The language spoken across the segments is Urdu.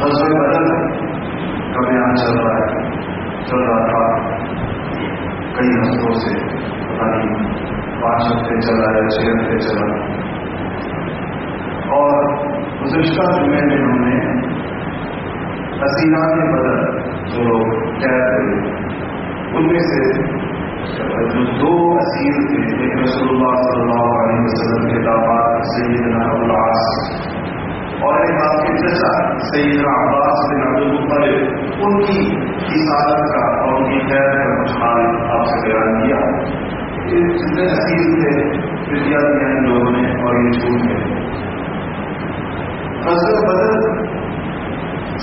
حضرت بدل کا بیان چل رہا ہے، چل رہا تھا۔ کئی ہفتوں سے پتا نہیں، پانچ ہفتے چلا ہے، چھ ہفتے چلا اور گزشتہ جمعے میں ہم نے حسینات بدل جو لوگ قید ہوئے ان میں سے جو دو اسیر تھے ایک رسول اللہ صلی اللہ علیہ وسلم کے دعوات سیدنا العاص اور ایک آپ کے چچا سیدنا عباس بن عبد المطلب، ان کی عصالت کا اور ان کی خیر کا کچھ آپ سے بیان کیا۔ جتنے اسیر تھے دیا دیا ان لوگوں نے اور یہ چھوٹ گئے حضرت بدل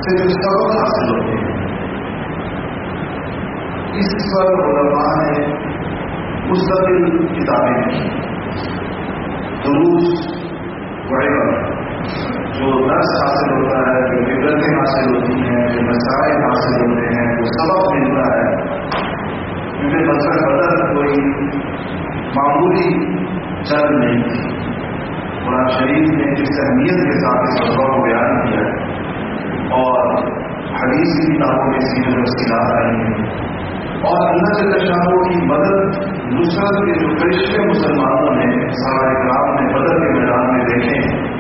سے جو سبق حاصل ہوتے ہیں، اس پر علماء نے مستقل کتابیں لکھی۔ دروس وغیرہ جو درس حاصل ہوتا ہے، جو فکرتیں حاصل ہوتی ہیں، جو مسائل حاصل ہوتے ہیں، جو سبق ملتا ہے کیونکہ مذہب بدل کوئی معمولی چل نہیں تھی۔ قرآن شریف نے جس اہمیت کے ساتھ اس سبق کو بیان کیا ہے۔ اور حدیث کی کتابوں میں سیرت وسیلات آئی ہیں اور اللہ کے شاہوں کی مدد نصرت کے جو فرشتے مسلمانوں نے، سارا اکرام نے بدل کے میدان میں دیکھے ہیں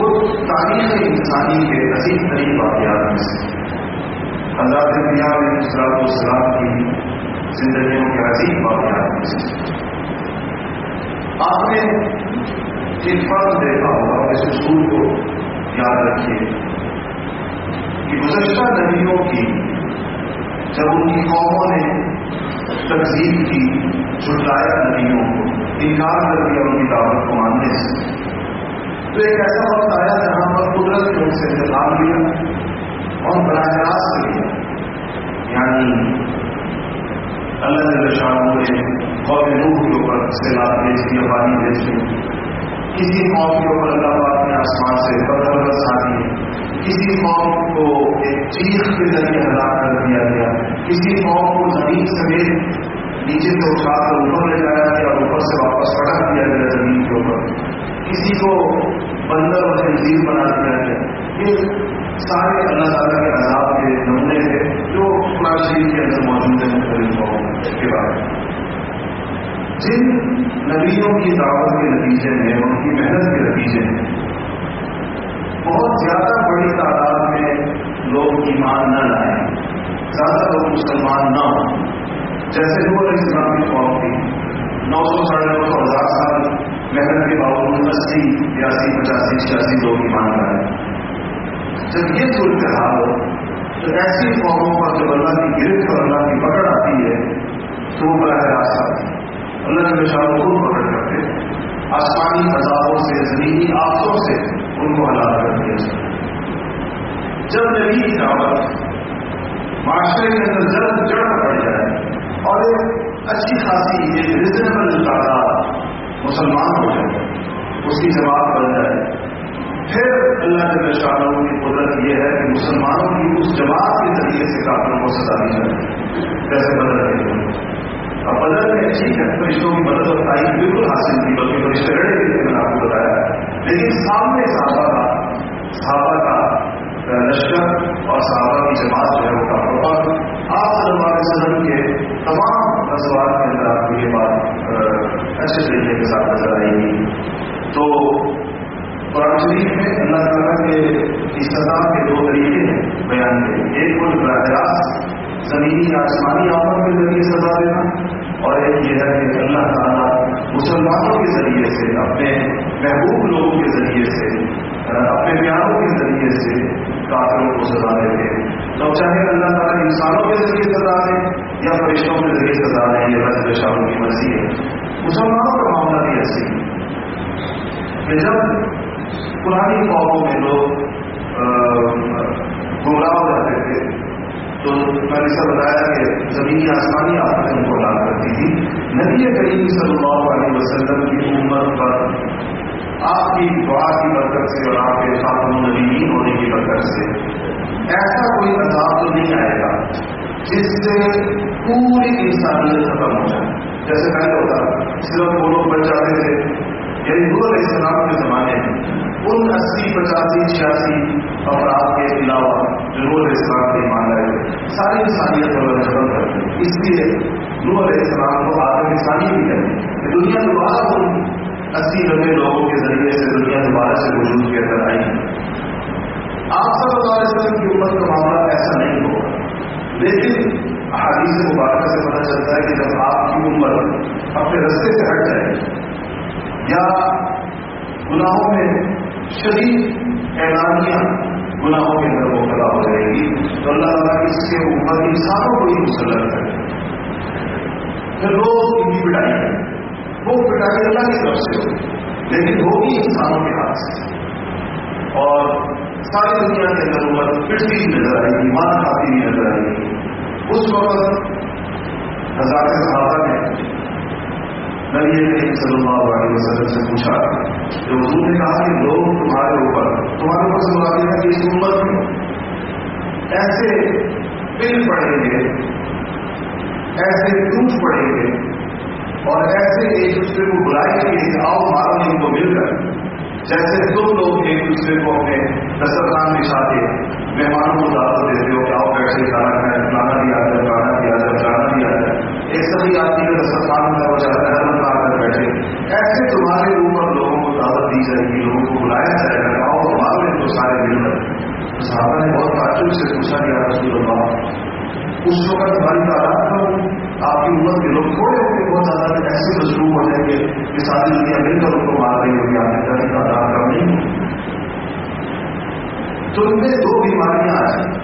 وہ تاریخ انسانی کے عظیم ترین واقعات میں سے حضرات دنیا میں اسلام السلام کی زندگیوں کے عظیم واقعات میں سے آپ نے ایک فرق دیکھا ہوگا اس اصول کو یاد رکھیے کہ گزشتہ نبیوں کی، جب ان کی قوموں نے تقسیم کی چھٹلایا نبیوں کو، انکار کر دیا ان کی دعوت کو ماننے سے تو ایک ایسا وقت آیا جہاں پر قدرت نے ان سے انتظام لیا اور براہ راست لیا۔ یعنی اللہ شاہوں نے قوم روح کے اوپر سیلاب بھیج دیا پانی بھیج دیا کسی قوم کے اوپر اللہ پاک نے آسمان سے پتھر برسا دیے۔ کسی قوم کو ایک چیخ کے ذریعے ہلاک کر دیا گیا۔ کسی قوم کو زمین سمیت نیچے سے اٹھا کر اوپر لے جایا گیا اور اوپر سے واپس پٹک دیا گیا زمین کے اوپر۔ کسی کو بندر اور تنظیم بنا دیا گیا یہ سارے اللہ تعالیٰ کے عذاب کے نمونے تھے جو قرآن شریف کے اندر موجود ہیں۔ مختلف قوموں کے بارے میں جن نبیوں کی دعوت کے نتیجے میں ان کی محنت کے نتیجے میں بہت زیادہ بڑی تعداد میں لوگ ایمان نہ لائیں، زیادہ لوگ مسلمان نہ ہوں۔ جیسے وہ اسلام کی قوم تھی نو سو ساڑھے نو سو ہزار سال محنت کے باوجود اسی بیاسی پچاسی چھیاسی لوگ ایمان لائے جب یہ صورت حال ہو، تو ایسی قوموں پر جب اللہ کی گرفت اور اللہ کی پکڑ آتی ہے، تو وہ براہ راست آتی ہے۔ اللہ کے بشار کو پکڑ کرتے آسمانی عذابوں سے، زمینی آفتوں سے ان کو ہلاک کر دیا جائے جب نبی کی دعوت معاشرے کے اندر جلد جڑ پڑ جائے اور ایک اچھی خاصی، ایک ریزنیبل تعداد مسلمان ہو جائے، اس کی جواب بن جائے پھر اللہ کے نشانوں کی قدرت یہ ہے کہ مسلمانوں کی اس جماعت کے ذریعے سے کافروں کو سزا دی جائے۔ جیسے بدل رہے ہیں اب بدل میں ٹھیک ہے فرشتوں کی مدد اور تعلیم بالکل حاصل تھی، بلکہ فرشتے رہے تھے میں نے آپ کو بتایا۔ لیکن سامنے صحابہ کا صحابہ کا لشکر اور صحابہ کی جماعت جو ہے وہ کافر اور آپ صلی اللہ علیہ وسلم کے تمام مسوات کے اندر آپ کو یہ بات اچھے طریقے کے ساتھ نظر آئے گی۔ تو قرآن شریف میں اللہ تعالیٰ کے سزا کے دو طریقے ہیں بیان کے ایک وہ براہ راست زمینی آسمانی آفر کے ذریعے سزا دینا اور ایک یہ ہے کہ اللہ تعالیٰ مسلمانوں کے ذریعے سے، اپنے محبوب لوگوں کے ذریعے سے، اپنے پیاروں کے ذریعے سے کافروں کو سزا دیتے ہیں۔ تو چاہے اللہ تعالیٰ انسانوں کے ذریعے سزا دیں یا فرشتوں کے ذریعے سزا دیں یہ رض شاہوں کی مرضی ہے۔ مسلمانوں کا معاملہ بھی ایسی کہ جب پرانی قوموں میں لوگ گمراہ ہو جاتے تھے۔ تو میں نے سب بتایا کہ زمینی آسمانی آفتیں ان کو لاگ کرتی تھی نبی کریم صلی اللہ علیہ وسلم کی عمر پر آپ کی دعا کی برکت سے اور آپ کے خاتم نبی ہونے کی برکت سے ایسا کوئی عذاب تو نہیں آئے گا جس سے پوری انسانیت ختم ہو جائے۔ جیسے پہلے ہوتا، صرف وہ لوگ بچ جاتے تھے۔ یعنی علیہ السلام کے زمانے میں ان اسی پچاسی چھیاسی افراد کے علاوہ جو نور اسلام کے مان رہے ساری انسانیت پر ختم کرتے اس لیے نور اسلام کو آدم انسانی بھی ہے کہ دنیا دوبارہ ان اسی نبے لوگوں کے ذریعے سے دنیا دوبارہ سے وجود کے اندر آئی۔ آپ صلی اللہ علیہ وسلم کی عمر کا معاملہ ایسا نہیں ہوگا۔ لیکن احادیث مبارکہ سے پتہ چلتا ہے کہ جب آپ کی عمر اپنے رستے سے ہٹ جائے یا گناہوں میں شدید اعلانیاں گناہوں کے اندر مبتلا ہو جائے گی تو اللہ تعالیٰ اس کے اوپر انسانوں کو ہی مسلط کرے پھر لوگ کی پڑھائی کریں وہ پٹائی اللہ کی طرف سے ہوگی لیکن ہوگی انسانوں کے ہاتھ سے۔ اور ساری دنیا کے اندر عمر پٹتی نظر آئے گی مان کھاتی بھی نظر آئے گی۔ اس وقت ہزار صحابہ نے نبی کریم صلی اللہ علیہ وسلم سے پوچھا کہ حضور نے کہا کہ لوگ تمہارے اوپر تمہارے اوپر سے بتا دیا کہ اس امت میں ایسے پل پڑیں گے، ایسے ٹوٹ پڑیں گے اور ایسے ایک دوسرے کو بلائیں گے کہ آؤ مارو ان کو مل کر۔ جیسے تم لوگ ایک دوسرے کو اپنے دسترخوان بچھا کے مہمانوں کو دعوت دیتے ہو کہ آؤ بیٹھے کھانا کھائیں، کھانا بھی آ جائے کھانا بھی آ جائے جانا بھی ایک سبھی آدمی کا دسترخوان میں وہ جاتا ہے، ہم آ کر بیٹھے؟ ایسے تمہارے اوپر لوگوں کو دعوت دی جائے گی، لوگوں کو بلایا جائے گا آؤ مارو ان کو سارے مل کر۔ صحابہ نے بہت تعجب سے پوچھا کہ رسول اللہ، اس وقت ہماری تعداد پر آپ کی عمر کے لوگ تھوڑے ہو کے بہت زیادہ ایسے مصروف ہو جائیں گے کہ ساری دنیا مل کر ان کو مار رہی ہوگی، آپ کی تعداد کم نہیں تو ان میں دو بیماریاں آ جائیں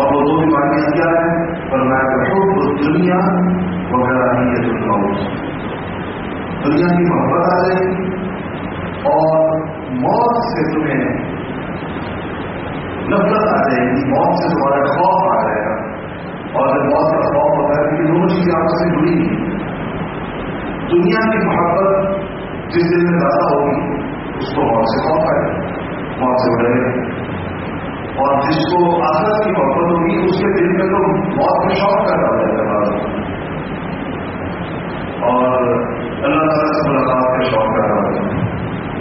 اور وہ دو بیماریاں کیا ہیں پر میں خود دنیا وغیرہ نہیں ہے دنیا دنیا کی محبت آ جائے گی اور موت سے تمہیں نفرت آ جائے گی، موت سے تمہارا خوف آ جائے گا۔ اور جب موت کا خوف ہوتا ہے کہ دونوں چیزیں آپ سے جڑی دنیا کی محبت جس دن میں زیادہ ہوگی، اس کو موت سے خوف آئے گا موت سے ڈرے گا اور جس کو آزاد کی محبت ہوگی، اس کے دل میں تو موت میں شوق کرنا پڑے گا اور اللہ تعالیٰ سے ملاقات کا شوق کرنا پڑے گا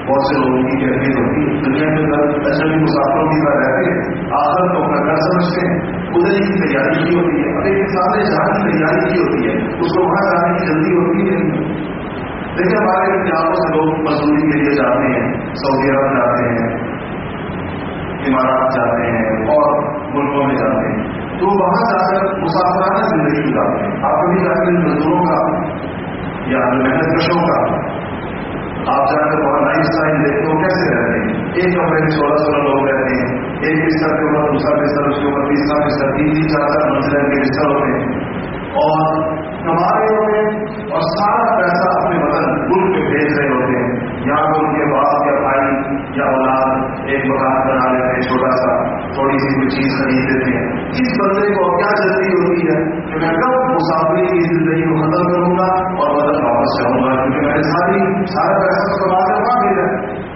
بہت سے لوگوں کی کیفیت ہوتی دنیا کے اندر اجنبی مسافروں کی طرح رہتے ہیں آخر کو اپنا گھر سمجھتے ہیں۔ ادھر کی تیاری کی ہوتی ہے، اب ایک انسان نے جہاں کی تیاری کی ہوتی ہے، اس کو وہاں جانے کی جلدی ہوتی ہے۔ دیکھیں ہمارے امتحانوں سے لوگ مزدوری کے لیے جاتے ہیں، سعودی عرب جاتے ہیں۔ عمارات جاتے ہیں اور ملکوں میں جاتے ہیں۔ تو وہاں جا کر مسافرانہ زندگی گزارتے ہیں۔ آپ کبھی جا کر مزدوروں کا یا محنت کشوں کا آپ جا کر وہاں لائف اسٹائل دیکھتے ہو کیسے رہتے ہیں؟ ایک کمرے میں سولہ سولہ لوگ رہتے ہیں، ایک بستر کے اوپر دوسرا بستر اس کے اوپر تیسرا بستر تین تین چار چار منزل کے بستر ہوتے ہیں۔ اور کما رہے ہوتے ہیں اور سارا پیسہ اپنے وطن، ملک میں بھیج رہے ہوتے ہیں یہاں پر ان کے باپ یا بھائی یا اولاد ایک مکان بنا لیتے ہیں چھوٹا سا تھوڑی سی کوئی چیز خرید لیتے ہیں۔ اس بندے کو کیا جلدی ہوتی ہے؟ کہ میں کب مسافری کی زندگی کو ختم کروں گا اور بدل واپس جاؤں گا؟ کیونکہ میں نے ساری سارا پیسہ کما کر وہاں بھیجا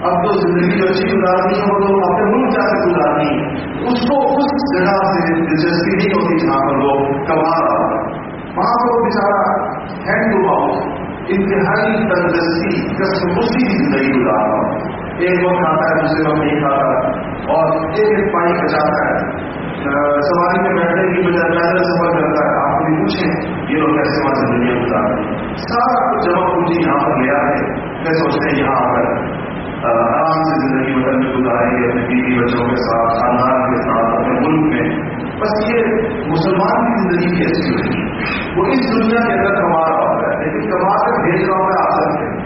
اب تو زندگی جو اچھی گزارنی ہے وہ تو اپنے ملک جا کے گزارنی ہے۔ اس کو اس جگہ سے دلچسپی نہیں ہوتی جہاں پر لوگ کما رہا وہاں پر وہ بیچارا ہینڈ ٹو ہاؤس انتہائی تندرستی کسمسی کی زندگی گزار رہا ہوں ایک وقت کھاتا ہے، دوسرے وقت نہیں کھاتا۔ اور ایک ایک پانی بچاتا ہے۔ سواری میں بیٹھنے کی بجائے پیدل سفر کرتا ہے۔ آپ کو بھی پوچھیں، یہ لوگ کیسے وہاں سے دنیا گزار سارا کچھ جمع پوجی یہاں پر لے آتے میں سوچتے ہیں یہاں پر آرام سے زندگی وطن میں گزاریں گے، اپنے بیوی بچوں کے ساتھ، خاندان کے ساتھ، اپنے ملک میں۔ بس یہ مسلمان کی زندگی کی ایسی وہ اس دنیا کے اندر کما رہا ہوتا ہے، لیکن کما کر بھیج رہا ہوتا ہے آسان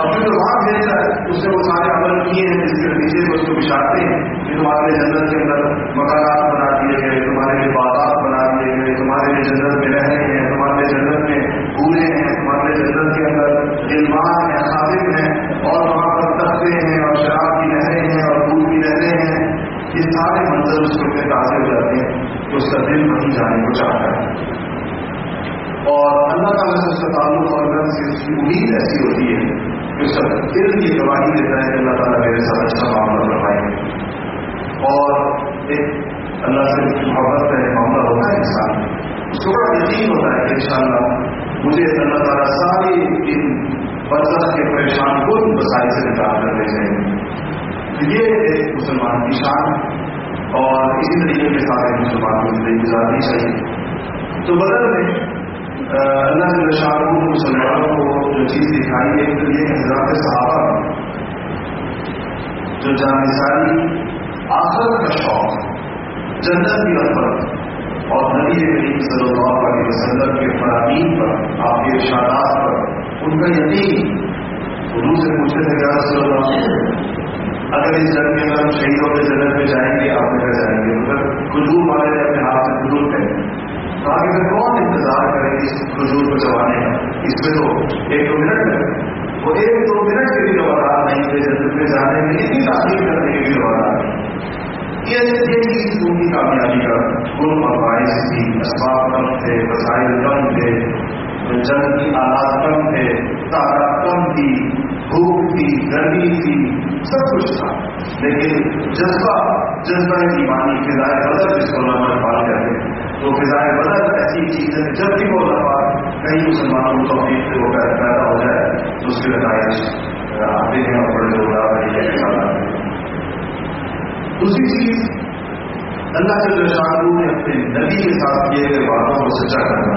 ہے اپنے جو وہاں بھیجا ہے۔ اس سے وہ سارے عمل کیے ہیں جس کے نتیجے کو اس کو بچھاتے ہیں۔ کہ تمہارے جنت کے اندر مکانات بنا دیے گئے، تمہارے لیے باغات بنا دیے گئے، تمہارے لیے جنت میں رہ رہے ہیں، تمہارے جنت میں پورے ہیں، تمہارے جنت کے اندر علمان ہیں خالد ہیں اور وہاں پر تختے ہیں اور شراب کی نہریں ہیں اور دودھ کی نہریں ہیں۔ یہ سارے منظر اس کو تازے ہو جاتے ہیں۔ کہ اس کا دل وہیں جانے کو چاہتا ہے۔ اور اللہ تعالیٰ سے اس کا تعلق اور اس کی امید ایسی ہوتی ہے سب دل کی گواہی دیتا ہے کہ اللہ تعالیٰ میرے ساتھ اچھا معاملہ کروائیں اور ایک اللہ سے محبت کا معاملہ ہوتا ہے انسان اس کو بڑا یقین ہوتا ہے کہ ان شاء اللہ مجھے اللہ تعالیٰ ساری ان برسخ کے پریشان کو مسائل سے نکال کر لے جائیں۔ گے یہ ایک مسلمان کی شان اور اسی طریقے کے ساتھ ایک مسلمان کو زندگی گزارنی چاہیے۔ تو بدل میں اللہ کے شاہ مسلمانوں کو جو چیز دکھائی ہے، تو یہ حضرات صحابہ جو جانساری آخر کا شوق، جنت کی رفت اور نبی کریم صلی اللہ علیہ وسلم کے فرامین پر، آپ کے ارشادات پر، ان کا یقین اردو سے پوچھے تھے کیا رسول اللہ، اگر اس جنگ کے اندر ہم شہیدوں کے جنت میں جائیں گے، آپ میں جائیں گے؟ مگر کھجور والے اپنے ہاتھ سے کھجور پہنے کہا کہ کون اس کھجور کو چبانے کا اس میں تو ایک دو منٹ ہے۔ وہ ایک دو منٹ کے بھی روادار نہیں تھے جنت میں جانے میں اتنی تعلیم کرنے کے بھی روادار نہیں یہ ان کی کامیابی کا گل اور تھی، اسباب کم تھے، وسائل کم تھے، جنگ کی آلات کم تھے، تعداد کم تھی، بھوک تھی گرمی تھی، سب کچھ تھا۔ لیکن جذبہ جذبہ ایمانی فضائے بدل جس کو لمبا پال کرتے ہیں۔ تو فضائے بدل ایسی چیز ہے جب بھی وہ لمبا کئی مسلمانوں کو توفیق سے وہ پیدا ہو جائے، تو اس کے نتائج آتے ہیں اور بڑے لوگ ہے دوسری چیز، اللہ کے شاہ نے اپنے نبی کے ساتھ کیے گئے باتوں کو سچا کرنا۔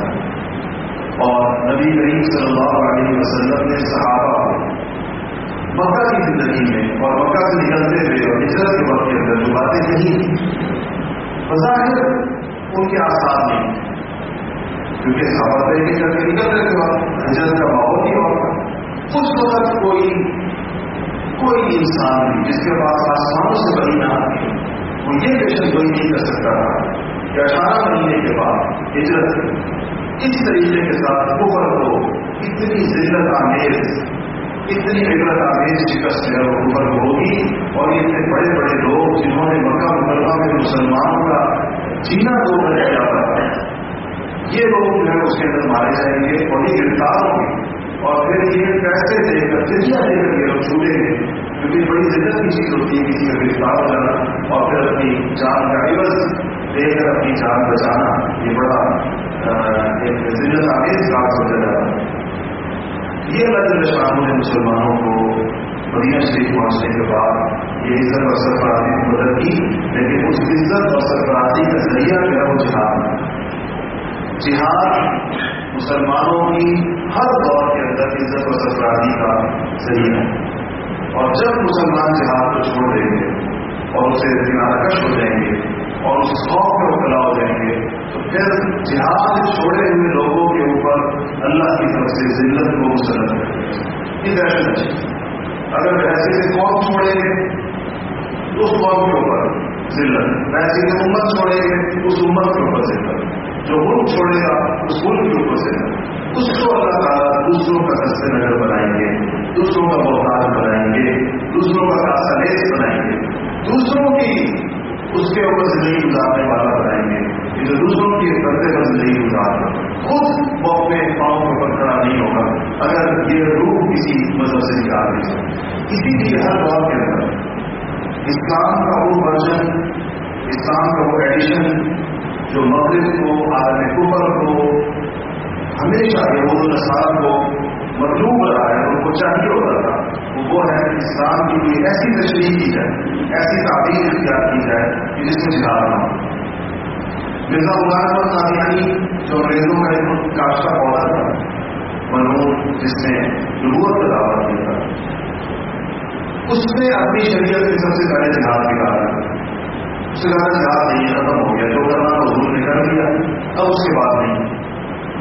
اور نبی کریم صلی اللہ علیہ وسلم نے صحابہ مکہ کی زندگی میں اور مکہ سے نکلتے ہوئے اور ہجرت کے وقت کے اندر جو باتیں نہیں بظاہر ان کے آسان نہیں کیونکہ صحابہ طریقے کر کے نکل رہے تھے ہجرت کا ماحول نہیں ہوتا۔ اس وقت کوئی کوئی انسان نہیں، جس کے پاس آسمانوں سے بنی نہ آتی وہ یہ پیشن کوئی نہیں کر سکتا تھا۔ کہ اٹھارہ مہینے کے بعد ہجرت اس طریقے کے ساتھ کفر کو اتنی ذلت آمیز اتنی عبرت آمیز شکست ہے وہ کفر ہوگی۔ اور اتنے بڑے بڑے لوگ جنہوں نے مکہ مکرمہ میں مسلمانوں کا جینا دو کر دیا تھا یہ لوگ جو ہے اس کے اندر مارے جائیں گے اور یہ گرفتار ہوں گے۔ اور پھر یہ پیسے دے کر فضیا دے کر یہ لوگ چھوٹیں گے۔ کیونکہ بڑی ضرورت کی چیز ہوتی ہے کسی کا گرفتار ہو جانا اور پھر اپنی جان کا عوض دے کر اپنی جان بچانا، یہ بڑا ایک ضرورت آمیز کام ہو جاتا یہ الگ شاموں نے مسلمانوں کو مدینہ شریف پہنچنے کے بعد یہ عزت اور سرفرازی کی مدد کی، لیکن اس عزت اور سرفرازی کا ذریعہ جو ہے وہ جہاد جہاد مسلمانوں کی ہر دور کے اندر عزت و سرفرازی کا ذریعہ ہے۔ اور جب مسلمان جہاد کو چھوڑ دیں گے اور اسے کنارہ کش ہو جائیں گے اور اس خوف میں مبتلا ہو جائیں گے، تو پھر جہاد چھوڑے ہوئے لوگوں کے اوپر اللہ کی طرف سے ذلت کو مسلط کریں یہ دہشت اگر ایسے سے قوم چھوڑیں گے تو اس قوم کے اوپر ذلت۔ ویسے سے امت چھوڑیں گے، اس امت کے اوپر ذلت۔ جو ملک چھوڑے گا، اس ملک کے اوپر سے اس کو اللہ تعالیٰ دوسروں کا دستے نگر بنائیں گے، دوسروں کا محتاج بنائیں گے، دوسروں کا راستہ لیس بنائیں گے۔ دوسروں کی اس کے اوپر زندگی گزارنے والا بنائیں گے۔ جو دوسروں کی بندے پر زندگی گزار خود وہ اپنے پاؤں کے اوپر کھڑا نہیں ہوگا اگر یہ روح کسی مذہب سے نکال دی اسی لیے ہر دور کے اندر اسلام کا وہ ورژن، اسلام کا وہ ایڈیشن جو مغرب کو، عالم کفر کو، ہمیشہ یہود نصار کو مطلوب رہا ہے، ان کو چاہیے ہوتا تھا، وہ ہے اسلام کی ایسی تشریح کی جائے، ایسی تعبیر اختیار کی جائے کہ جس میں جہاز نہ ہو۔ مرزا غلام قادیانی جو انگریزوں کا ایک کاشتہ پودا تھا منور جس نے نبوت کا دعویٰ کیا تھا اس نے اپنی شریعت کے سب سے پہلے جہاز نکالا اس سے زیادہ جہاز نہیں ختم ہو گیا جو کرنا حضور نے کر دیا اب اس کے بعد نہیں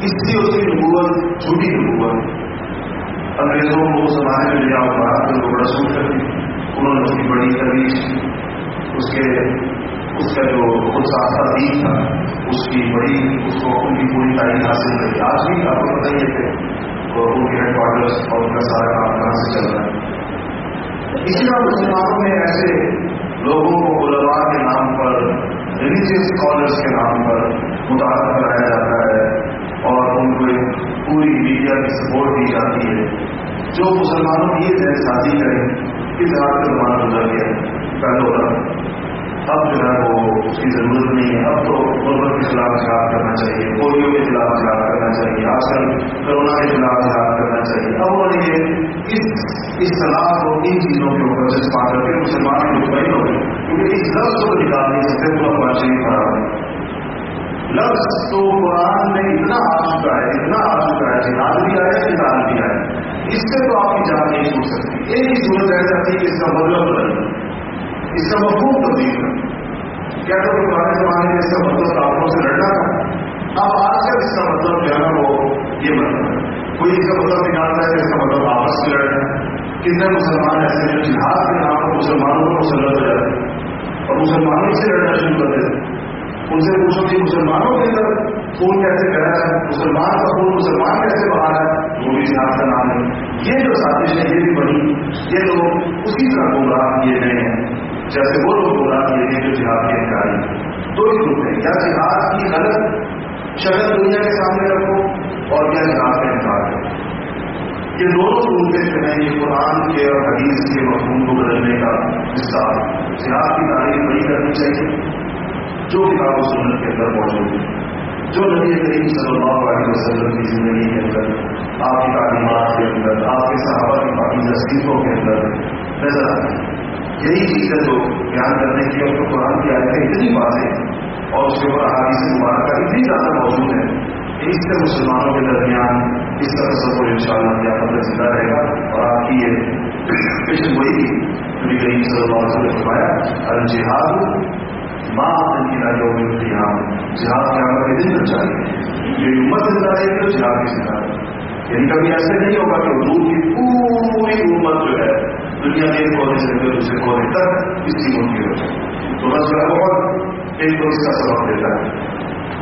اس لیے اس کی نبوت چھوٹی نبوت انگریزوں کو زمانے میں لیا اور بھارت میں بڑا سوٹ کر دی انہوں نے اس کی بڑی ترویج اس کے اس کا جو خود ساختہ دین تھا، اس کی بڑی، اس کو ان کی پوری تعلیم حاصل کری آج بھی آپ کو پتہ ہی تھے اور ان کے ہیڈ کوارٹرس اور ان کا سارا کام کہاں سے چل رہا ہے۔ اسی طرح مسلمانوں میں ایسے لوگوں کو علماء کے نام پر ریلیجیس اسکالرس کے نام پر متعارف کرایا جاتا ہے اور ان کو پوری میڈیا کی سپورٹ دی جاتی ہے۔ جو مسلمانوں کی یہ ذہن سازی کریں، اس طرح سے زمانہ گزر گیا۔ پہلو تک اب جو ہے وہ اس کی ضرورت نہیں ہے۔ اب تو غربت کے خلاف جہاد کرنا چاہیے پولیو کے خلاف جہاد کرنا چاہیے آج کل کرونا کے خلاف جہاد کرنا چاہیے۔ اب اور یہ اس صلاح کو ان چیزوں کے اوپر جذبا کر کے مسلمان کے اوپر ہی ہو گئے کیونکہ اس لفظ کو نکال نہیں سکتے، تو اپنا شریف خراب ہے لفظ تو قرآن میں اتنا آ چکا ہے اتنا آ چکا ہے جہاد بھی آیا کتاب بھی آیا۔ اس سے تو آپ کی جان نہیں سوچ سکتی ایک ہی صورت رہ جاتی ہے کہ اس کا مطلب بدل اس کا مفہوم تبدیل کر کیا تو پرانے زمانے میں اس کا مطلب ڈاکٹروں سے لڑنا تھا؟ اب آج کل اس کا مطلب جو ہے نا وہ یہ مطلب کوئی اس کا مطلب نکالتا ہے کہ اس کا مطلب آپس میں لڑنا کتنے مسلمان ایسے ہیں جہاد کے نام پر مسلمانوں کو مسلط ہو جاتے ہیں اور مسلمانوں سے لڑنا شروع کر دیتے ان سے پوچھو کہ مسلمانوں کے اندر خون کیسے بہ رہا ہے؟ مسلمان کا خون مسلمان کیسے بہا رہا ہے؟ وہ بھی جہاد کا نام ہے۔ یہ جو سازش ہے، یہ بھی بنی یہ لوگ اسی طرح گمراہ کیے گئے ہیں۔ جیسے وہ لوگ بولا کہ یہ جو جہاد کے انکاری دو ہی گروپ ہیں، یا جہاد کی غلط شکل دنیا کے سامنے رکھو اور یا جہاد کا انکار کرو۔ یہ دونوں صورتیں جو ہیں، یہ قرآن کے اور حدیث کے مفہوم کو بدلنے کا حصہ جہاد کی تعریف نہیں کرنی چاہیے جو کتاب و سنت کے اندر موجود ہے۔ جو نبی کریم صلی اللہ علیہ وسلم کی زندگی کے اندر، آپ کی تعلیمات کے اندر، آپ کے صحابہ کی باقی تصدیقوں کے اندر نظر آتی ہے یہی چیز ہے جو بیان کرنے کی اور قرآن کی آیتیں اتنی باتیں اور اس کے اوپر آگے سے مبارکہ اتنی زیادہ موجود ہے کہ اس سے مسلمانوں کے درمیان اس طرح سب کو ان شاء اللہ کیا پتہ زندہ رہے گا اور آپ کی یہ پیشن وہی تھی نبی کریم صلی اللہ علیہ وسلم فرمایا، الجہاد ماں کی راجوں میں جہاد کیا کے دن میں چاہیے جو امت زندہ رہے گی تو جہاد کی زندہ رہے یعنی کبھی ایسے نہیں ہوگا کہ حضور کی پوری امت جو ہے دنیا کے ایک عہدے سے دوسرے عہدے تک اس کی کی وجہ تو بس بہت ایک تو اس کا سبب دیتا ہے۔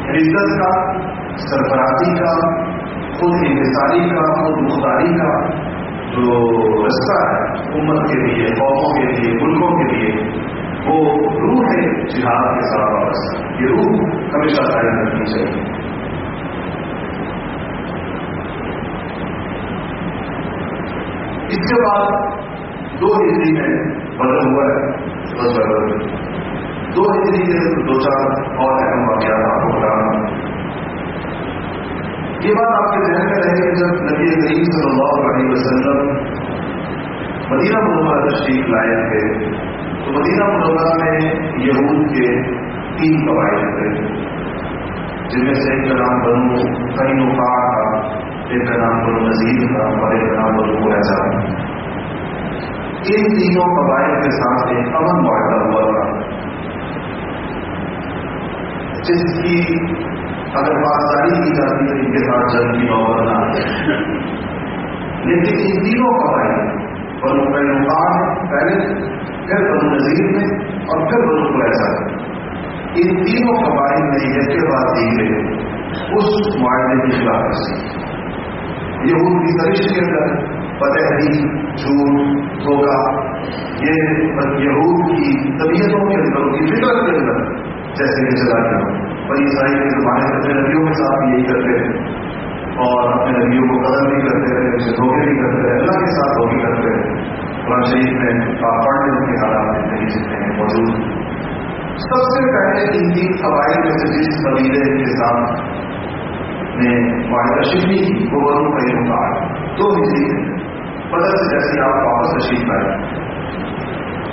یعنی عزت کا، سرفرازی کا، خود انتظاری کا، خود مختاری کا جو رستہ ہے امت کے لیے، قوموں کے لیے، ملکوں کے لیے، وہ روح ہے جہاد کے ساتھ وابستہ یہ روح ہمیشہ قائم رکھنی چاہیے۔ اس کے بعد دو ہجری میں بدل ہوا ہے بس بدل دو ہجری کے دو چار اور اہم واقعات آپ کو بتانا یہ بات آپ کے ذہن میں رہے کہ جب نبی کریم صلی اللہ علیہ وسلم مدینہ منورہ تشریف لائے تھے، تو مدینہ منورہ میں یہود کے تین قواعد تھے، جن میں سے ایک کا نام بنو کئی نقا تھا، ایک کا نام بنو نذیر تھا، اور ایک کا نام بنو ایسا ان تینوں قبائل کے ساتھ ایک امن معاہدہ ہوا تھا۔ جس کی اگر پاسداری کی جاتی ہے ان کے ساتھ جنگ کی نہ لیکن ان تینوں قبائل، بنو پہلوان پہلے، پھر بنو نذیر میں اور پھر بنو ایسا ان تینوں قبائل نے یہ کے بعد دی گئی اس معاہدے کی خلاف یہ ان کی سرش کے اندر بدہری جھوٹ دھوکا یہ یہود کی طبیعتوں کے اندر ان کی فکر کے اندر جیسے کہ چلا گیا بڑی ساری کے زمانے سے اپنے نبیوں کے ساتھ یہی کرتے ہیں۔ اور اپنے نبیوں کو قدر نہیں کرتے رہے اسے دھوکے نہیں کرتے رہے اللہ کے ساتھ دھوکے کرتے ہیں۔ قرآن شریف میں آپ پڑھنے کے حالات نہیں سکتے ہیں موجود سب سے پہلے ان کی قبائل میں سے جس قبیلے کے ساتھ نے معاہدہ شکری کی، وہ بنو کا یہ مقام دو ہجری بدل سے جیسے آپ واپس تشریف آئے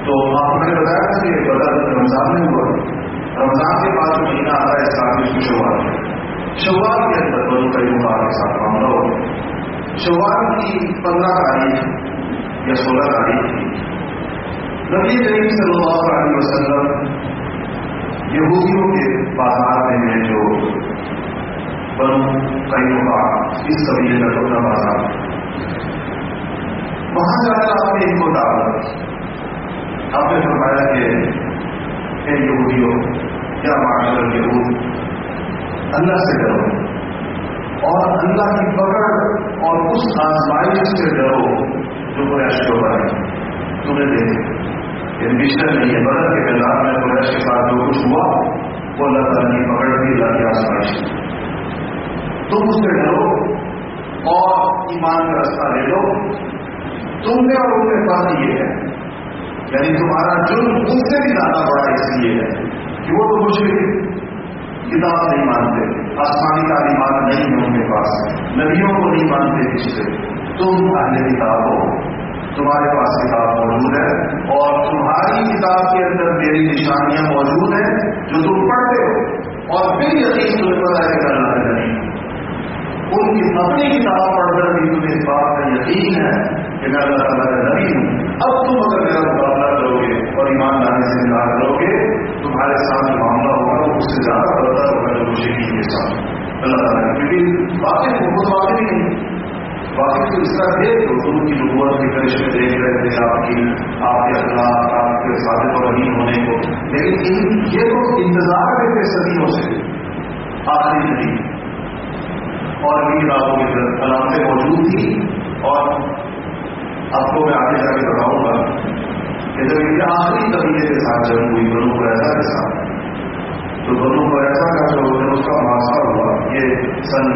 تو آپ نے بتایا کہ بدل رمضان میں ہوا۔ رمضان کے بعد جو مہینہ آتا ہے، اس کی شروعات شروعات کے اندر دونوں کئی مقام کے ساتھ معاملہ ہو شروعات کی پندرہ تاریخ یا سولہ تاریخ کی۔ نبی کریم صلی اللہ علیہ وسلم یہودیوں کے بازار میں جو بنو کئی مقام اس قبیلے کا ٹوٹا بازار۔ وہاں جا کر آپ نے ان کو ڈالا آپ نے فرمایا کہ یہودیوں کیا معاشر یہود، اللہ سے ڈرو اور اللہ کی پکڑ اور اس آزمائش سے ڈرو جو قریش کو بنائے تمہیں دیکھ یہ مشن نہیں ہے بدل کے خلاف میں قریش کے ساتھ جو کچھ ہوا، وہ اللہ تعالیٰ کی پکڑ بھی اللہ کی آزمائش تم اس سے ڈرو اور ایمان کا راستہ لے لو۔ تم نے اور ان میں فرق یہ ہے۔ یعنی تمہارا جرم ان سے بھی زیادہ بڑا اس لیے ہے کہ وہ تو کچھ کتاب نہیں مانتے، آسمانی تعلیمات نہیں ہیں ان کے پاس، نبیوں کو نہیں مانتے پچھلے تم اہل کتاب ہو، تمہارے پاس کتاب موجود ہے اور تمہاری کتاب کے اندر میری نشانیاں موجود ہیں جو تم پڑھتے ہو۔ اور پھر یقین تمہیں پتا ہے کہ اللہ نہیں ان کی اپنی کتاب پڑھ کر بھی تمہیں اس بات کا یقین ہے کہ میں اللہ تعالیٰ کا نبی ہوں۔ اب تم اگر میرا گے ایمان لانے سے انکار کرو گے، تمہارے ساتھ جو معاملہ ہوگا، وہ اس سے زیادہ بدتر ہوگا جو مشکل کے ساتھ اللہ تعالیٰ کیونکہ واقعی وہ واقعی نہیں واقعی تو اس طرح تھے تو تم کی نبوت کے کرش میں دیکھ رہے تھے آپ کی آپ کے اخلاق، آپ کے ساتھ اور نہیں ہونے کو۔ لیکن یہ تو انتظار کرتے صدیوں سے۔ آخری نہیں۔ اور بھی راتوں کے علامتیں موجود تھی اور آپ کو میں آگے جا کے بتاؤں گا۔ کہ ان کے آخری طبیعے کے ساتھ جب ہوئی بنو قریضہ کے ساتھ تو بنو قریضہ کا جو اس کا محاصہ ہوا یہ سن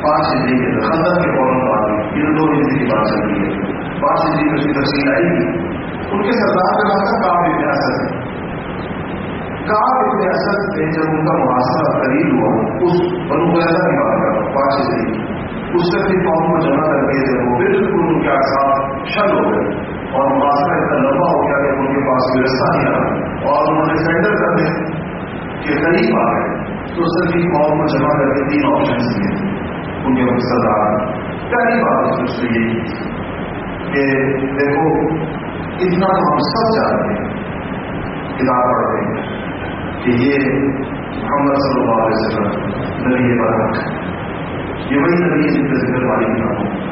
پانچ ہجری کے خندر کے فوراً بعد یہ دو ہجری کی بات چل رہی ہے پانچ ہجری میں اس کی تفصیل آئی گی ان کے سردار کا نام تھا کام ابن اسد کام ابن اسد نے جب ان کا محاصرہ قریب ہوا اس بنو قریضہ کی بات کر پانچ ہجری اس سے اپنی قوم کو جمع کر کے جب وہ بالکل ان کے ساتھ شل ہو گئے اور مقاصد اتنا لمبا ہو گیا کے پاس کوئی رستہ نہیں آیا اور انہوں نے سینڈر کرنے کے قریب آ گئے۔ تو اس سے قوم کو جمع کر کے تین آپشن دیے۔ ان کے مقصدار پہلی بات اس سے یہ کہ دیکھو، اتنا تو ہم سب جانتے ہیں، کتاب پڑھتے ہیں، کہ یہ محمد صلی اللہ علیہ وسلم نبی برحق یہ وہی نبی جن کے ذکر والی کتاب ہو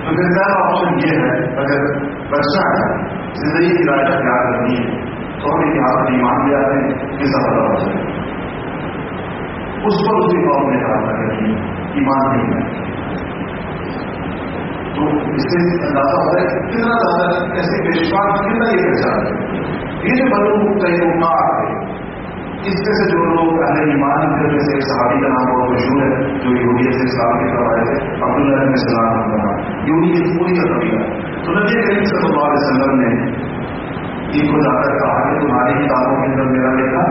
تو پھر پہلا آپشن یہ ہے، اگر بچہ ہے زندگی کی رائے اختیار کرنی ہے تو ہم اتحاد ایمان لے آتے ہیں کس طرح ہو جائے اس پر اس کی قوم نے کہا تھا کہ ایمان نہیں ہے تو اس سے اندازہ ہوتا ہے کتنا زیادہ ایسے وشواس کتنا یہ کر چاہتے ہیں یہ جو بلو کئی اوقات ہے اس میں سے جو لوگ اہل ایمان میں سے ایک صحابی کا نام بہت مشہور ہے، جو یوگی سے اسلام کے کروا رہے تھے، عبداللہ علیہ السلام کا نام یوگی پوری کا قبیلہ تو نبی کریم صلی اللہ علیہ وسلم نے ان کو جا کر کہا کہ تمہاری کتابوں کے اندر میرا لکھا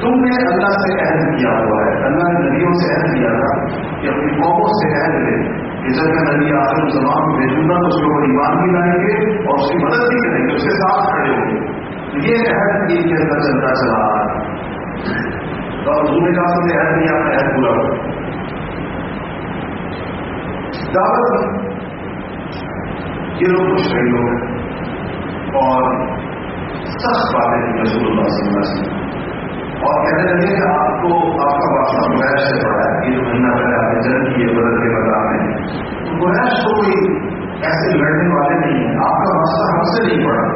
تم نے اللہ سے عہد کیا ہوا ہے، اللہ نے نبیوں سے عہد کیا تھا کہ اپنی قوموں سے عہد لے۔ کہ جب میں نبی آخر زمان کو بھیجوں گا تو اس کو ایمان بھی لائیں گے اور اس کی مدد بھی کریں گے، اس کے ساتھ کھڑے ہوں گے۔ یہ عہد ان کے اندر چلتا چلا رہا ہے تو حضور نے کہا کہ عہد نہیں آپ عہد پورا کرو دعوت یہ لوگ کچھ کئی لوگ ہیں۔ اور سخت باتیں ہیں رسول اللہ صلی اللہ علیہ وسلم اور کہنے لگے کہ آپ کو آپ کا واسطہ گویش سے پڑا ہے، یہ جو مہینہ پہلے آپ نے جنگ کی ہے بدل کے بتا میں۔ تو گویش کوئی ایسے لڑنے والے نہیں ہیں۔ آپ کا واسطہ ہم سے نہیں پڑا۔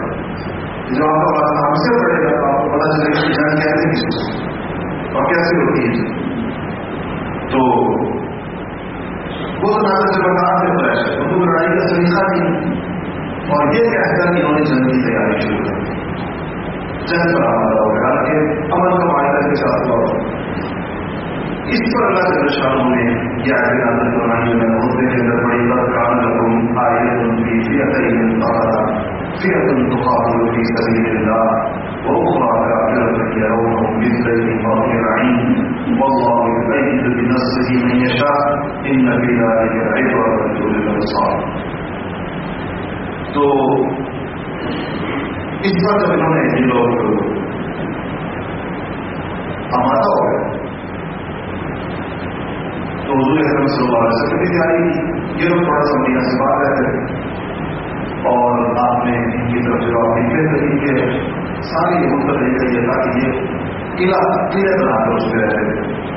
جو آپ کا واسطہ ہم سے پڑے گا، تو آپ کو پتا چلے گا کہ جنگ کیسے کی اور کیسے ہوتی ہے۔ تو وہ تو نہ سے بتا سے ہے ان کو لڑائی کا طریقہ نہیں۔ اور یہ کہہ کر کہ انہوں نے جنگ کی تیاری شروع کر دی۔ جنگ پر آمدہ ہو گیا کہ عمل کا معاہدہ کے ساتھ ہوا۔ اس پر اللہ کے رشانوں نے یہ آئے نازل فرمائی، میں خطبے کے اندر بڑی بد کام لکم آیت فی فیتین فقط فیتن تقابل فی سبیل اللہ۔ وأخرى كافرة يرونهم مثلهم ظاهرين والله يؤيد بنصره من يشاء إن في ذلك عبرة لأولي تو اس پر جب انہوں نے یہ لوگ آمادہ ہو گئے، تو حضور اکرم صلی اللہ علیہ وسلم کی تیاری یہ لوگ تھوڑا سا مدینہ سے بات رہے تھے اور آپ نے ان کی طرف جواب نکلے طریقے ساری مدت طریقہ یہ تھا کہ یہ قلعہ قلعے بنا کر اس میں رہتے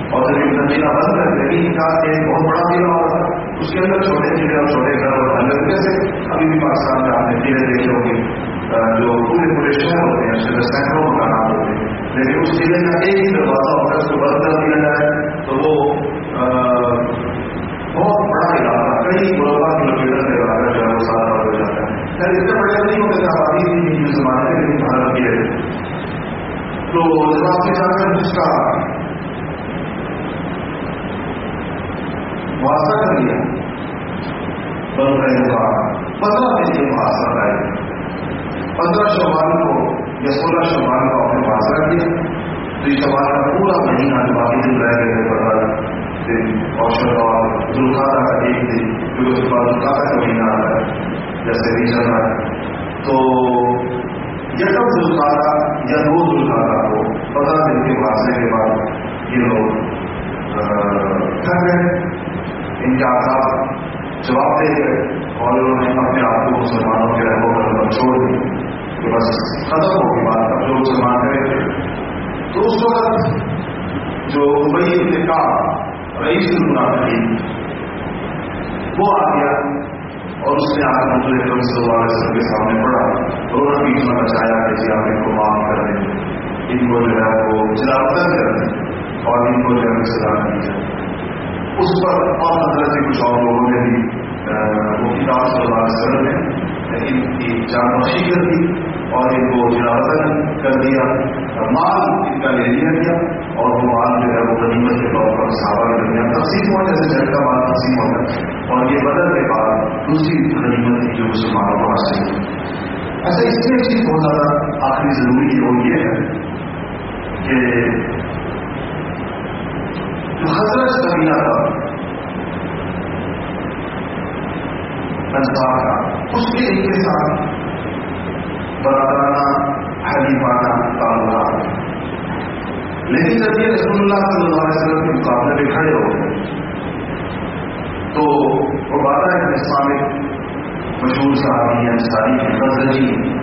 اور جب ایک زمینہ بند رہتے لیکن کا ایک بہت بڑا قلعہ ہوا اس کے اندر چھوٹے قلعے اور چھوٹے گھر اور حل جیسے ابھی بھی پاکستان میں آپ نے قلعے دیکھے ہوں گے جو پورے پورے شہر ہوتے ہیں اس کے سینکڑوں مکانات ہوتے ہیں۔ لیکن اس قلعے کا ایک ہی دروازہ ہوتا ہے، اس کو بند کر دیا جائے تو وہ بہت بڑا علاقہ کئی مربع کلو میٹر کا علاقہ جو ہے وہ سارا ہو جاتا ہے خیر اس سے بڑے نہیں ہوتے آبادی تھی ہندو زمانے میں لیکن بھارت کی ہے تو جب آپ کے جا کر اس کا محاصرہ کر لیا۔ بن رہے کا پندرہ دن کے محاصرہ آئے۔ پندرہ شوال کو یا سولہ شوال کو آپ نے محاصرہ کیا تو اس سوال کا پورا مہینہ جو باقی دن رہ گئے پڑھا دن۔ اور اور دلکاتا کا ایک دن کیونکہ اس کے بعد دلکاتا کا مہینہ آتا ہے، جیسے بھی چل ہے۔ تو یکم دلکاتا یا دو دلکاتا کو پندرہ دن کے فاصلے کے بعد یہ لوگ تھک گئے ان کے آزاد جواب دے گئے اور انہوں نے اپنے آپ کو مسلمانوں کے رہو کر چھوڑ دی کہ بس ختم ہوگی بات۔ اب جو مسلمان کرے تھے۔ تو اس وقت جو ابئی ابن رئیس المنافقین، وہ آ گیا۔ اور اس نے آ کر اکرم صلی اللہ علیہ وسلم کے سامنے پڑھا اور انہوں بیچ میں بچایا کہ جی آپ ان کو معاف کر دیں۔ ان کو جو ہے وہ جلاوطن کر دیں اور ان کو جو ہے سزا دی جائے۔ اس پر اور حضرت سے کچھ اور لوگوں نے بھی وہ کتاب صلی اللہ علیہ وسلم نے ان کی جان بخشی کر دی اور ان کو جلاوطن کر دیا۔ مال ان کا لے لیا گیا اور وہ مال جو ہے وہ غنیمت کے طور پر صحابہ کے درمیان تقسیم ہوا، جیسے جنگ کا مال تقسیم ہوتا ہے اور یہ بدل کے بعد دوسری غنیمت کی جو مسلمانوں کو حاصل ہوئی ایسا اچھا، اس لیے چیز بہت زیادہ آخری ضروری ہے وہ یہ ہے کہ جو حضرت قبیلہ تھا انصار کا اس کے ان کے ساتھ برادرانہ حلیفانہ تعلقات لیکن جب یہ رسول اللہ صلی اللہ علیہ وسلم کے مقابلے میں کھڑے ہو تو وہ بات ہے اسلامک مشہور صحابی ہیں ساری فضل جی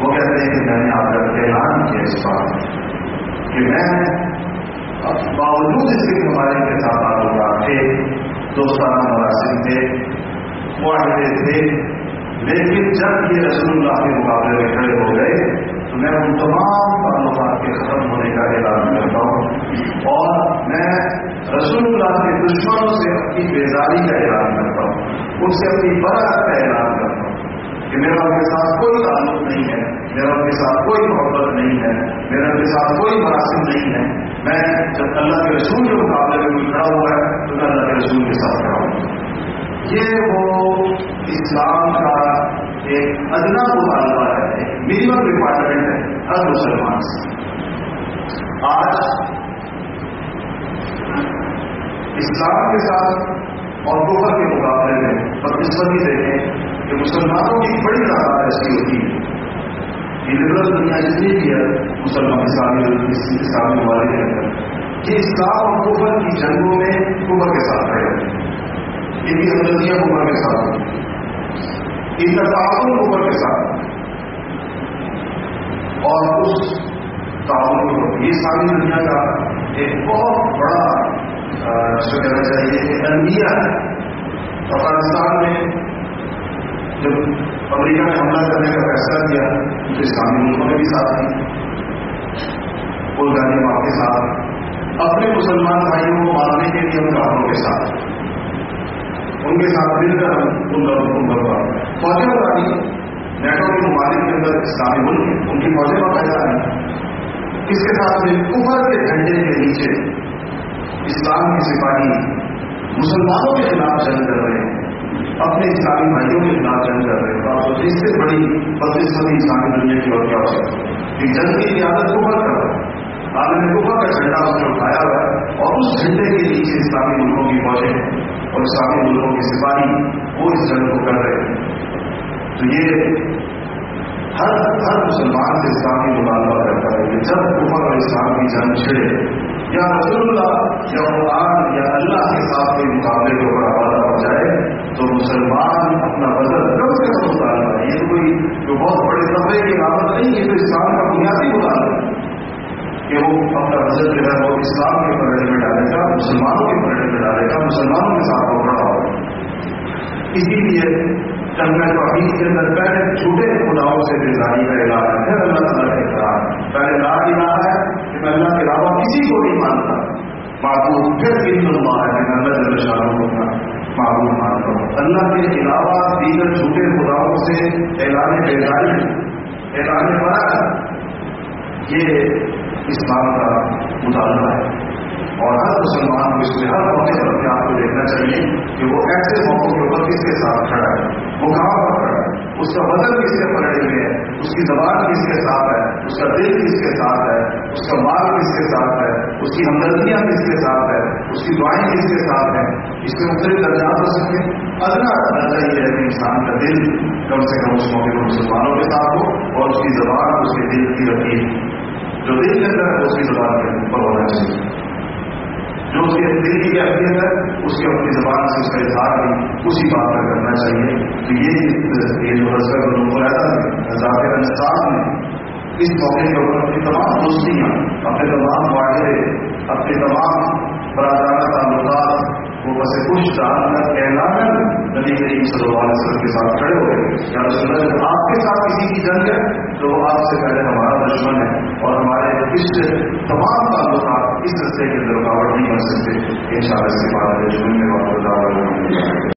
وہ کہتے ہیں کہ میں نے آپ کا اعلان کیا اس بات کہ میں باوجود اس کے ہمارے کے ساتھ تعلقات تھے دوستانہ مراسم تھے، معاہدے تھے، لیکن جب یہ رسول اللہ کے مقابلے میں کھڑے ہو گئے، تو میں ان تمام تعلقات کے ختم ہونے کا اعلان کرتا ہوں۔ اور میں رسول اللہ کے دشمنوں سے اپنی بیداری کا اعلان ان سے اپنی برات کا اعلان کرتا ہوں کہ میرا ان کے ساتھ کوئی تعلق نہیں ہے، میرا ان کے ساتھ کوئی محبت نہیں ہے، میرا ان کے ساتھ کوئی مراسم نہیں ہے۔ میں جب اللہ کے رسول کے مقابلے میں کوئی کھڑا ہوا ہے، تو میں اللہ کے رسول کے ساتھ کھڑا ہوں۔ یہ وہ اسلام کا ایک ادنا مطالبہ ہے، ایک منیمم ریکوائرمنٹ ہے ہر مسلمان سے۔ آج اسلام کے ساتھ اور دوپہر کے مقابلے میں بدقسمتی دیکھیں کہ مسلمانوں کی بڑی تعداد ایسی ہوتی ہے۔ یہ لبرل دنیا جتنی بھی ہے، مسلمان اسلامی اسلامی ممالک کے اندر یہ اسلام اور دوپہر کی جنگوں میں کمر کے ساتھ رہے ان کی ہمدردیاں کمر کے ساتھ۔ ان کا تعاون اوپر کے ساتھ۔ اور اس تعاون کو یہ ساری دنیا کا ایک بہت بڑا کہنا چاہیے کہ المیہ افغانستان میں جب امریکہ نے حملہ کرنے کا فیصلہ کیا تو اسلامی ملکوں میں بھی ساتھ تھی پل ماں کے ساتھ اپنے مسلمان بھائیوں کو مارنے کے لیے ان کاموں کے ساتھ ان کے ساتھ مل کر ہم ان لوگوں کو بڑھوا فوجیں بڑھانی نیٹو کے ممالک کے اندر اسلامی ملک ان کی فوجیں باقاعدہ ہیں اس کے ساتھ میں کفر کے جھنڈے کے نیچے اسلام کے سپاہی مسلمانوں کے خلاف جنگ کر رہے ہیں، اپنے اسلامی بھائیوں کے خلاف جنگ کر رہے ہیں۔ تو اس سے بڑی بدقسمتی اسلامی دنیا کی اور کیا ہو سکتی جنگ کی قیادت کفر کر رہا ہے عالم کفر کا جھنڈا اس نے اٹھایا ہوا ہے اور اس جھنڈے کے نیچے اسلامی ملکوں کی فوجیں اور اسلامی ملکوں کے سپاہی وہ اس جنگ کو کر رہے ہیں۔ تو یہ ہر ہر مسلمان سے اسلامی مطالبہ کرتا ہے۔ کہ جب عمر اور اسلام کی جنگ چھڑے یا رسول اللہ یا قرآن، یا اللہ کے ساتھ کے مقابلے کو بڑھاوا ہو جائے، تو مسلمان اپنا بدل کم سے کم مطالبہ ہے۔ یہ کوئی جو بہت بڑے سفر کی عادت نہیں، یہ تو اسلام کا بنیادی مطالبہ ہے کہ وہ اپنا بجٹ جو ہے وہ اسلام کے پلڑے میں ڈالے گا، مسلمانوں کے پلڑے میں ڈالے گا، مسلمانوں کے ساتھ وہ بڑا ہوگا۔ اسی لیے جب میں توحید کے اندر پہلے چھوٹے خداؤں سے بیداری کا علاج ہے، اللہ تعالیٰ کے خلاف پہلے لا علاج ہے میں اللہ کے علاوہ کسی کو نہیں مانتا۔ معبود پھر دن اللہ ہے میں اللہ جل شاہ ہوگا معبود مانتا ہوں اللہ کے علاوہ دیگر چھوٹے خداؤں سے اعلان بیداری، اعلان بڑا یہ اسلام کا مطالبہ ہے۔ اور ہر مسلمان کو اس میں ہر موقع پر اپنے آپ کو دیکھنا چاہیے کہ وہ ایسے موقع کے اوپر کس کے ساتھ کھڑا ہے۔ وہ کہاں پر کھڑا ہے؟ اس کا بدن کس کے پلڑے میں ہے، اس کی زبان کس کے ساتھ ہے، اس کا دل کس کے ساتھ ہے، اس کا مال کس کے ساتھ ہے، اس کی ہمدردیاں کس کے ساتھ ہے، اس کی دعائیں کس کے ساتھ ہیں۔ اس کے مختلف درجات ہو سکتے ادنا درجہ یہ ہے کہ انسان کا دل کم سے کم اس موقع پر مسلمانوں کے ساتھ ہو اور اس کی زبان، اس کے دل کی رکیل جو دل کے اندر ہے اس کی زبان کے اوپر ہونا چاہیے۔ جو اس کے دل کی اہمیت ہے، اس کے اپنی زبان سے اس کا اظہار بھی اسی بات پر کرنا چاہیے۔ تو یہ جو رسر رہتا ذاکر انسان نے اس موقع کے اوپر اپنی تمام دوستیاں، اپنے تمام معاہدے اپنے تمام برادرانہ تعلقات وہ بس کچھ ڈال کر کہنا کر نبی کریم صلی اللہ علیہ وسلم کے ساتھ کھڑے ہوئے یا رسول اللہ، جب آپ کے ساتھ کسی کی جنگ ہے، تو وہ آپ سے پہلے ہمارا دشمن ہے اور ہمارے اس تمام تعلقات اس رستے کے اندر رکاوٹ نہیں بن سکتے۔ ان شاء اللہ اس کے بعد دشمن میں بات